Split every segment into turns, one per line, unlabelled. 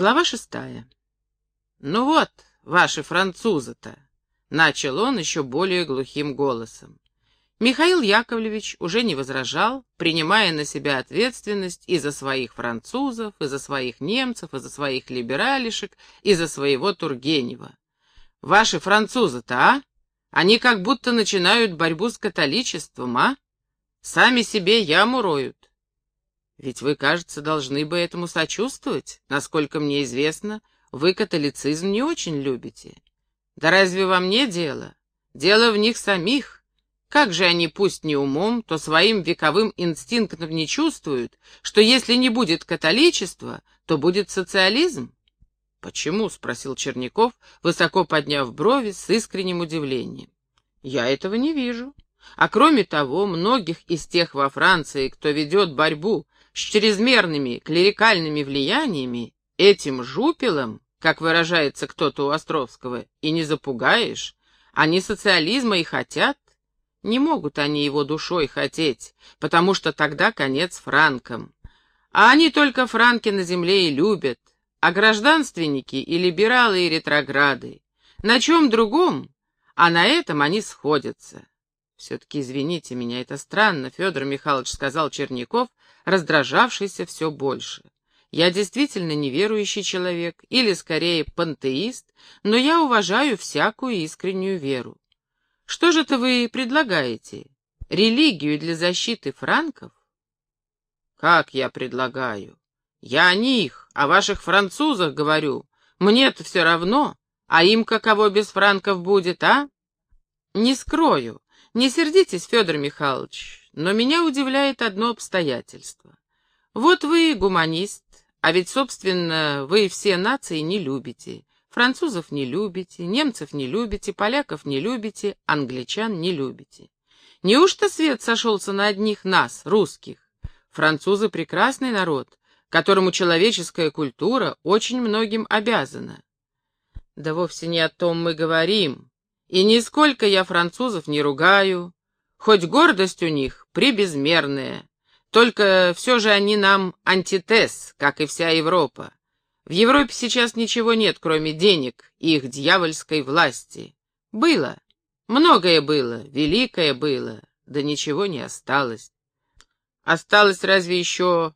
Глава шестая. «Ну вот, ваши французы-то!» — начал он еще более глухим голосом. Михаил Яковлевич уже не возражал, принимая на себя ответственность и за своих французов, и за своих немцев, и за своих либералишек, и за своего Тургенева. «Ваши французы-то, а? Они как будто начинают борьбу с католичеством, а? Сами себе яму роют. Ведь вы, кажется, должны бы этому сочувствовать. Насколько мне известно, вы католицизм не очень любите. Да разве вам не дело? Дело в них самих. Как же они, пусть не умом, то своим вековым инстинктом не чувствуют, что если не будет католичества, то будет социализм? «Почему?» — спросил Черняков, высоко подняв брови с искренним удивлением. «Я этого не вижу. А кроме того, многих из тех во Франции, кто ведет борьбу с чрезмерными клерикальными влияниями, этим жупелом, как выражается кто-то у Островского, и не запугаешь. Они социализма и хотят. Не могут они его душой хотеть, потому что тогда конец франкам. А они только франки на земле и любят, а гражданственники и либералы и ретрограды. На чем другом, а на этом они сходятся. «Все-таки извините меня, это странно», — Федор Михайлович сказал Черняков, раздражавшийся все больше. «Я действительно неверующий человек, или, скорее, пантеист, но я уважаю всякую искреннюю веру. Что же это вы предлагаете? Религию для защиты франков?» «Как я предлагаю? Я о них, о ваших французах говорю. Мне-то все равно, а им каково без франков будет, а?» «Не скрою». Не сердитесь, Федор Михайлович, но меня удивляет одно обстоятельство. Вот вы гуманист, а ведь, собственно, вы все нации не любите. Французов не любите, немцев не любите, поляков не любите, англичан не любите. Неужто свет сошелся на одних нас, русских? Французы — прекрасный народ, которому человеческая культура очень многим обязана. Да вовсе не о том мы говорим, и нисколько я французов не ругаю, хоть гордость у них прибезмерная. Только все же они нам антитез, как и вся Европа. В Европе сейчас ничего нет, кроме денег и их дьявольской власти. Было, многое было, великое было, да ничего не осталось. Осталась разве еще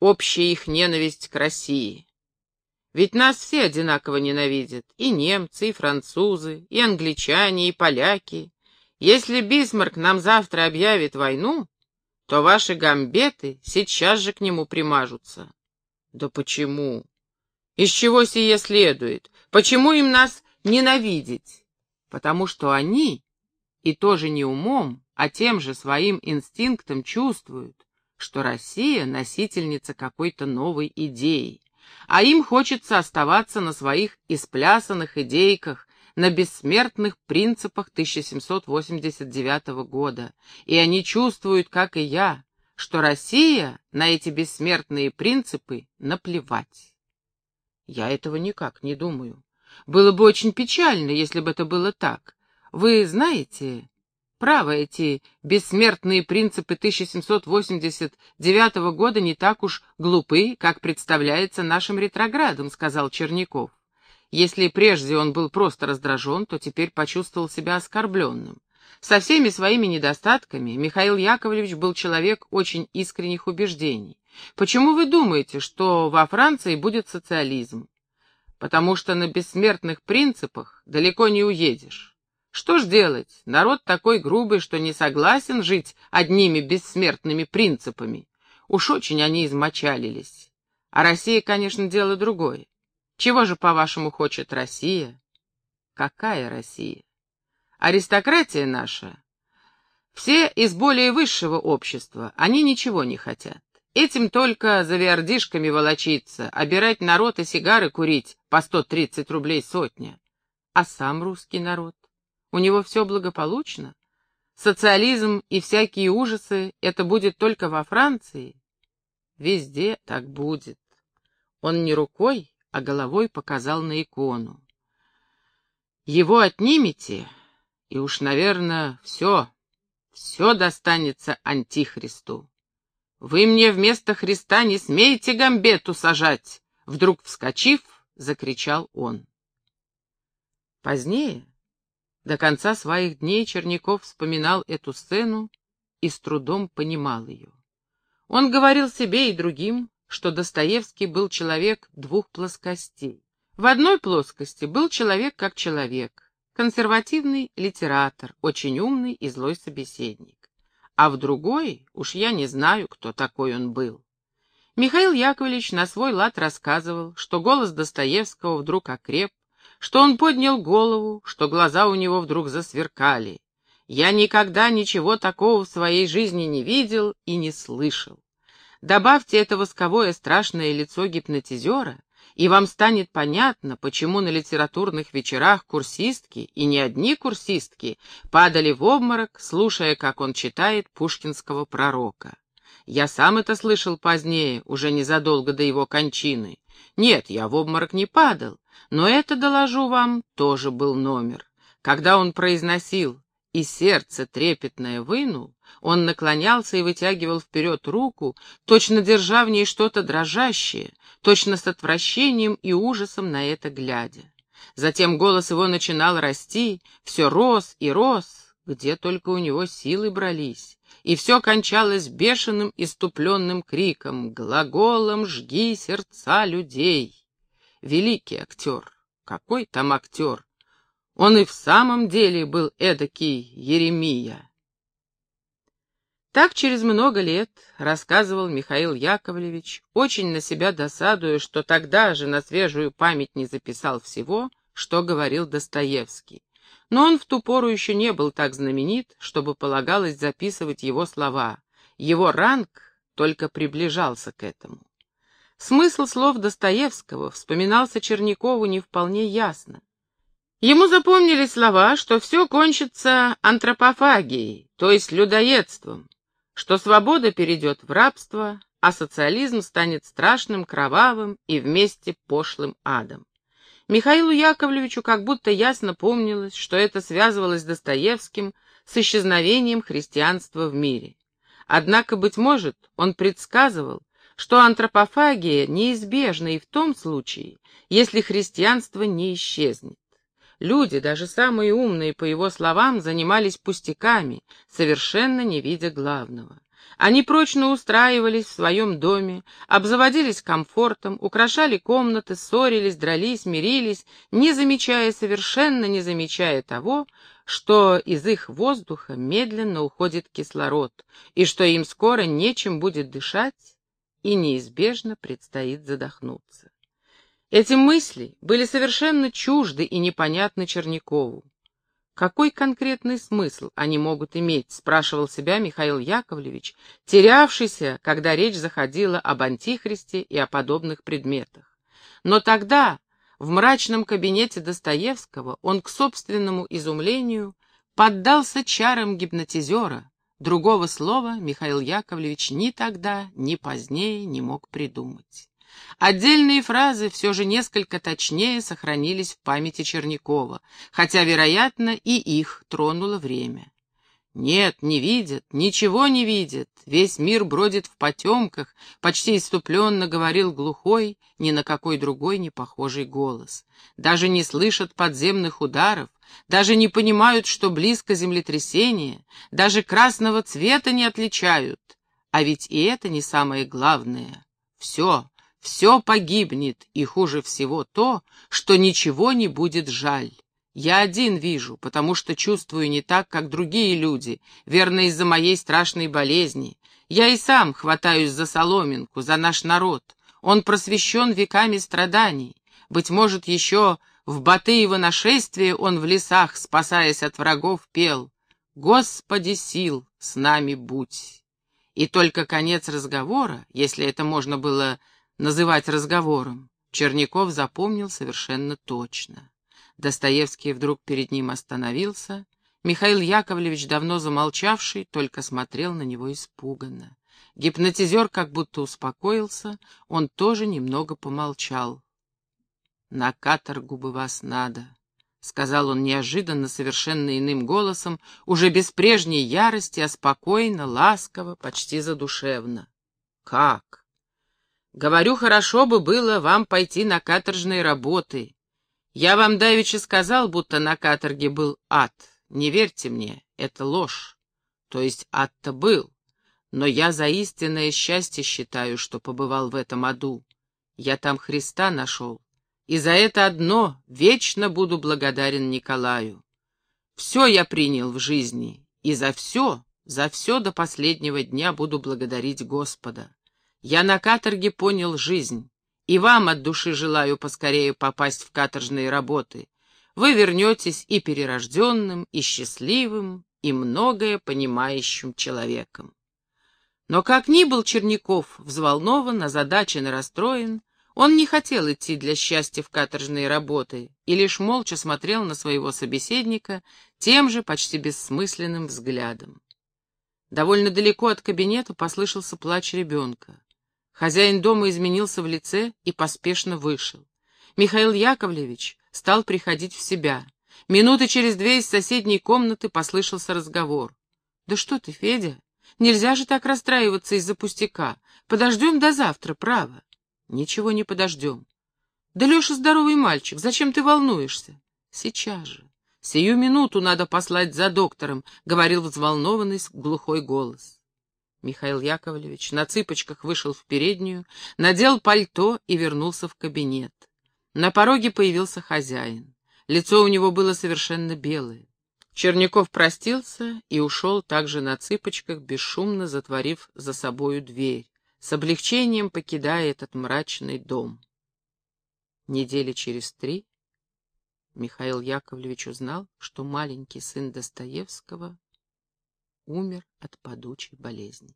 общая их ненависть к России. Ведь нас все одинаково ненавидят, и немцы, и французы, и англичане, и поляки. Если Бисмарк нам завтра объявит войну, то ваши гамбеты сейчас же к нему примажутся. Да почему? Из чего сие следует? Почему им нас ненавидеть? Потому что они, и тоже не умом, а тем же своим инстинктом чувствуют, что Россия — носительница какой-то новой идеи а им хочется оставаться на своих исплясанных идейках, на бессмертных принципах 1789 года, и они чувствуют, как и я, что Россия на эти бессмертные принципы наплевать. Я этого никак не думаю. Было бы очень печально, если бы это было так. Вы знаете, Право, эти бессмертные принципы 1789 года не так уж глупы, как представляется нашим ретроградом, сказал Черняков. Если прежде он был просто раздражен, то теперь почувствовал себя оскорбленным. Со всеми своими недостатками Михаил Яковлевич был человек очень искренних убеждений. Почему вы думаете, что во Франции будет социализм? Потому что на бессмертных принципах далеко не уедешь. Что ж делать? Народ такой грубый, что не согласен жить одними бессмертными принципами. Уж очень они измочалились. А Россия, конечно, дело другое. Чего же, по-вашему, хочет Россия? Какая Россия? Аристократия наша. Все из более высшего общества, они ничего не хотят. Этим только за вердишками волочиться, обирать народ и сигары курить по 130 рублей сотня. А сам русский народ? У него все благополучно? Социализм и всякие ужасы — это будет только во Франции? Везде так будет. Он не рукой, а головой показал на икону. Его отнимете, и уж, наверное, все, все достанется Антихристу. Вы мне вместо Христа не смеете гамбету сажать, Вдруг вскочив, закричал он. Позднее, до конца своих дней, Черняков вспоминал эту сцену и с трудом понимал ее. Он говорил себе и другим, что Достоевский был человек двух плоскостей. В одной плоскости был человек как человек, консервативный литератор, очень умный и злой собеседник. А в другой, уж я не знаю, кто такой он был. Михаил Яковлевич на свой лад рассказывал, что голос Достоевского вдруг окреп, что он поднял голову, что глаза у него вдруг засверкали. Я никогда ничего такого в своей жизни не видел и не слышал. Добавьте это восковое страшное лицо гипнотизера, и вам станет понятно, почему на литературных вечерах курсистки, и не одни курсистки, падали в обморок, слушая, как он читает пушкинского пророка. Я сам это слышал позднее, уже незадолго до его кончины. Нет, я в обморок не падал, но это, доложу вам, тоже был номер. Когда он произносил и сердце трепетное вынул, он наклонялся и вытягивал вперед руку, точно держа в ней что-то дрожащее, точно с отвращением и ужасом на это глядя. Затем голос его начинал расти, все рос и рос, где только у него силы брались, и все кончалось бешеным иступленным криком «Глаголом жги сердца людей!» Великий актер, какой там актер, он и в самом деле был эдакий Еремия. Так через много лет рассказывал Михаил Яковлевич, очень на себя досадуя, что тогда же на свежую память не записал всего, что говорил Достоевский. Но он в ту пору еще не был так знаменит, чтобы полагалось записывать его слова. Его ранг только приближался к этому. Смысл слов Достоевского вспоминался Чернякову не вполне ясно. Ему запомнили слова, что все кончится антропофагией, то есть людоедством, что свобода перейдет в рабство, а социализм станет страшным, кровавым и вместе пошлым адом. Михаилу Яковлевичу как будто ясно помнилось, что это связывалось с Достоевским с исчезновением христианства в мире. Однако, быть может, он предсказывал, что антропофагия неизбежна и в том случае, если христианство не исчезнет. Люди, даже самые умные, по его словам, занимались пустяками, совершенно не видя главного. Они прочно устраивались в своем доме, обзаводились комфортом, украшали комнаты, ссорились, дрались, мирились, не замечая, совершенно не замечая того, что из их воздуха медленно уходит кислород, и что им скоро нечем будет дышать, и неизбежно предстоит задохнуться. Эти мысли были совершенно чужды и непонятны Чернякову. Какой конкретный смысл они могут иметь, спрашивал себя Михаил Яковлевич, терявшийся, когда речь заходила об антихристе и о подобных предметах. Но тогда, в мрачном кабинете Достоевского, он к собственному изумлению поддался чарам гипнотизера. Другого слова Михаил Яковлевич ни тогда, ни позднее не мог придумать. Отдельные фразы все же несколько точнее сохранились в памяти Чернякова, хотя, вероятно, и их тронуло время. Нет, не видят, ничего не видят, весь мир бродит в потемках, почти иступленно говорил глухой, ни на какой другой не похожий голос. Даже не слышат подземных ударов, даже не понимают, что близко землетрясение, даже красного цвета не отличают. А ведь и это не самое главное. Все, все погибнет, и хуже всего то, что ничего не будет жаль. Я один вижу, потому что чувствую не так, как другие люди, верно из-за моей страшной болезни. Я и сам хватаюсь за соломинку, за наш народ. Он просвещен веками страданий. Быть может, еще в Батыево нашествие он в лесах, спасаясь от врагов, пел «Господи сил, с нами будь». И только конец разговора, если это можно было называть разговором, Черняков запомнил совершенно точно. Достоевский вдруг перед ним остановился. Михаил Яковлевич, давно замолчавший, только смотрел на него испуганно. Гипнотизер как будто успокоился, он тоже немного помолчал. «На каторгу бы вас надо», — сказал он неожиданно, совершенно иным голосом, уже без прежней ярости, а спокойно, ласково, почти задушевно. «Как?» Говорю, хорошо бы было вам пойти на каторжные работы. Я вам давеча сказал, будто на каторге был ад. Не верьте мне, это ложь. То есть ад-то был. Но я за истинное счастье считаю, что побывал в этом аду. Я там Христа нашел. И за это одно вечно буду благодарен Николаю. Все я принял в жизни, и за все, за все до последнего дня буду благодарить Господа. Я на каторге понял жизнь, и вам от души желаю поскорее попасть в каторжные работы. Вы вернетесь и перерожденным, и счастливым, и многое понимающим человеком. Но как ни был Черняков взволнован, озадачен и расстроен, он не хотел идти для счастья в каторжные работы и лишь молча смотрел на своего собеседника тем же почти бессмысленным взглядом. Довольно далеко от кабинета послышался плач ребенка. Хозяин дома изменился в лице и поспешно вышел. Михаил Яковлевич стал приходить в себя. Минуты через две из соседней комнаты послышался разговор. «Да что ты, Федя? Нельзя же так расстраиваться из-за пустяка. Подождем до завтра, право». «Ничего не подождем». «Да Леша здоровый мальчик, зачем ты волнуешься?» «Сейчас же. Сию минуту надо послать за доктором», — говорил взволнованный глухой голос. Михаил Яковлевич на цыпочках вышел в переднюю, надел пальто и вернулся в кабинет. На пороге появился хозяин. Лицо у него было совершенно белое. Черняков простился и ушел также на цыпочках, бесшумно затворив за собою дверь, с облегчением покидая этот мрачный дом. Недели через три Михаил Яковлевич узнал, что маленький сын Достоевского умер от падучей болезни.